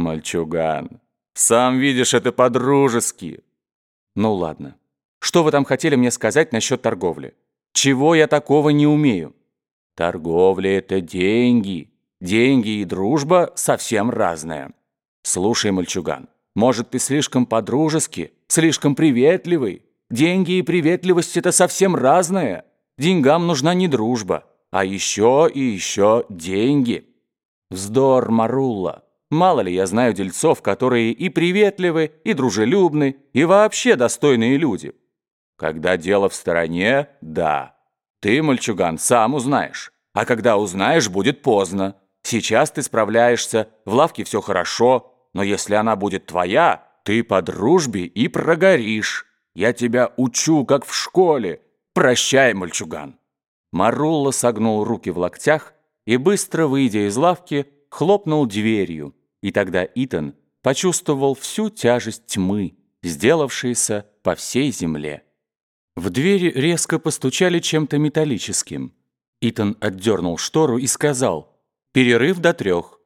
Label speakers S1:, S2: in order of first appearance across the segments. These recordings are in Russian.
S1: Мальчуган, сам видишь, это по-дружески. Ну ладно. Что вы там хотели мне сказать насчет торговли? Чего я такого не умею? Торговля — это деньги. Деньги и дружба совсем разное. Слушай, мальчуган, может, ты слишком по-дружески, слишком приветливый? Деньги и приветливость — это совсем разное. Деньгам нужна не дружба, а еще и еще деньги. Вздор, Марулла. Мало ли я знаю дельцов, которые и приветливы, и дружелюбны, и вообще достойные люди. Когда дело в стороне, да. Ты, мальчуган, сам узнаешь. А когда узнаешь, будет поздно. Сейчас ты справляешься, в лавке все хорошо, но если она будет твоя, ты по дружбе и прогоришь. Я тебя учу, как в школе. Прощай, мальчуган». Марулла согнул руки в локтях и, быстро выйдя из лавки, хлопнул дверью. И тогда Итан почувствовал всю тяжесть тьмы, сделавшейся по всей земле. В двери резко постучали чем-то металлическим. Итан отдернул штору и сказал «Перерыв до трех».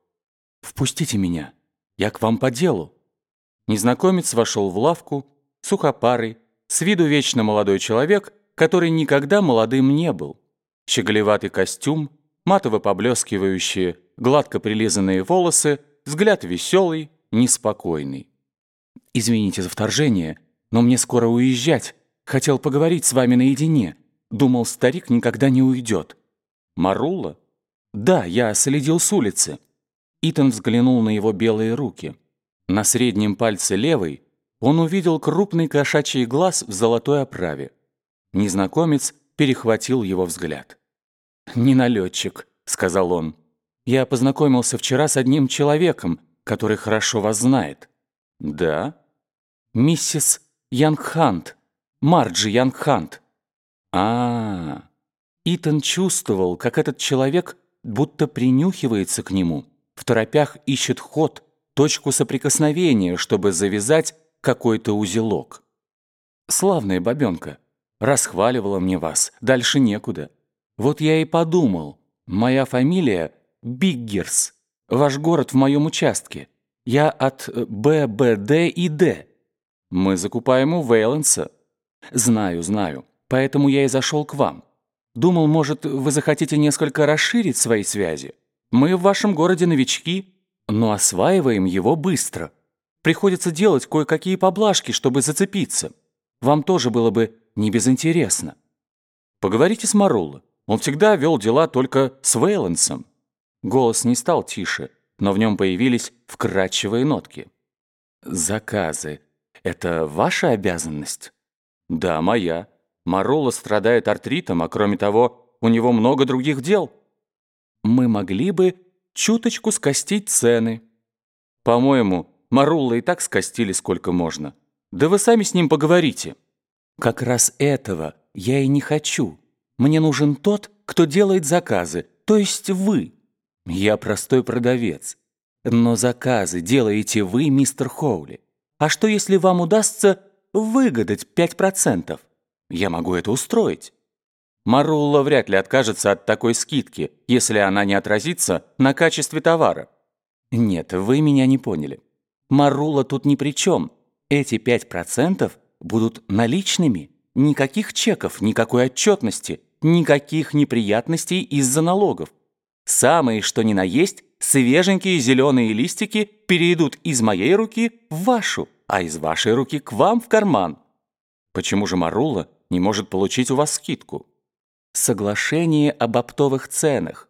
S1: «Впустите меня, я к вам по делу». Незнакомец вошел в лавку, сухопарый, с виду вечно молодой человек, который никогда молодым не был. Щеголеватый костюм, матово поблескивающие, гладко прилизанные волосы, взгляд веселый, неспокойный. «Извините за вторжение, но мне скоро уезжать. Хотел поговорить с вами наедине. Думал, старик никогда не уйдет». «Марула?» «Да, я следил с улицы». Итан взглянул на его белые руки. На среднем пальце левой он увидел крупный кошачий глаз в золотой оправе. Незнакомец перехватил его взгляд. «Не налетчик», — сказал он. «Я познакомился вчера с одним человеком, который хорошо вас знает». «Да?» «Миссис Янгхант, Марджи Янгхант». А, -а, а Итан чувствовал, как этот человек будто принюхивается к нему, второпях ищет ход, точку соприкосновения, чтобы завязать какой-то узелок. «Славная бабенка, расхваливала мне вас, дальше некуда. Вот я и подумал, моя фамилия Биггерс, ваш город в моем участке. Я от Б, Б, Д и Д. Мы закупаем у Вейленса. Знаю, знаю, поэтому я и зашел к вам. Думал, может, вы захотите несколько расширить свои связи. Мы в вашем городе новички, но осваиваем его быстро. Приходится делать кое-какие поблажки, чтобы зацепиться. Вам тоже было бы не безинтересно. Поговорите с Марулло. Он всегда вел дела только с Вейлансом. Голос не стал тише, но в нем появились вкрадчивые нотки. «Заказы — это ваша обязанность?» «Да, моя. Марулло страдает артритом, а кроме того, у него много других дел. Мы могли бы чуточку скостить цены. По-моему, Марулла и так скостили сколько можно. Да вы сами с ним поговорите. Как раз этого я и не хочу. Мне нужен тот, кто делает заказы, то есть вы. Я простой продавец. Но заказы делаете вы, мистер Хоули. А что, если вам удастся выгадать 5%? Я могу это устроить. Марулла вряд ли откажется от такой скидки, если она не отразится на качестве товара. Нет, вы меня не поняли. Марула тут ни при чем. Эти 5% будут наличными. Никаких чеков, никакой отчетности, никаких неприятностей из-за налогов. Самые, что ни на есть, свеженькие зеленые листики перейдут из моей руки в вашу, а из вашей руки к вам в карман. Почему же Марула не может получить у вас скидку? Соглашение об оптовых ценах.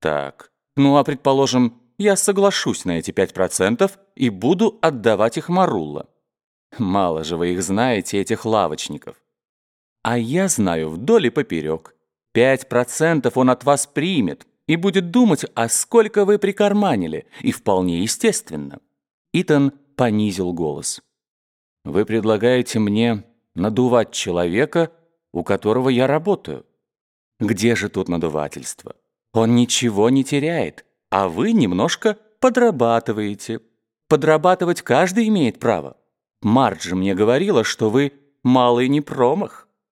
S1: Так, ну а предположим, я соглашусь на эти 5% и буду отдавать их Марулла. Мало же вы их знаете, этих лавочников. А я знаю вдоль и поперек. 5% он от вас примет и будет думать, а сколько вы прикарманили, и вполне естественно. Итан понизил голос. Вы предлагаете мне надувать человека, у которого я работаю. Где же тут надувательство? Он ничего не теряет, а вы немножко подрабатываете. Подрабатывать каждый имеет право. Марджи мне говорила, что вы малый не промах.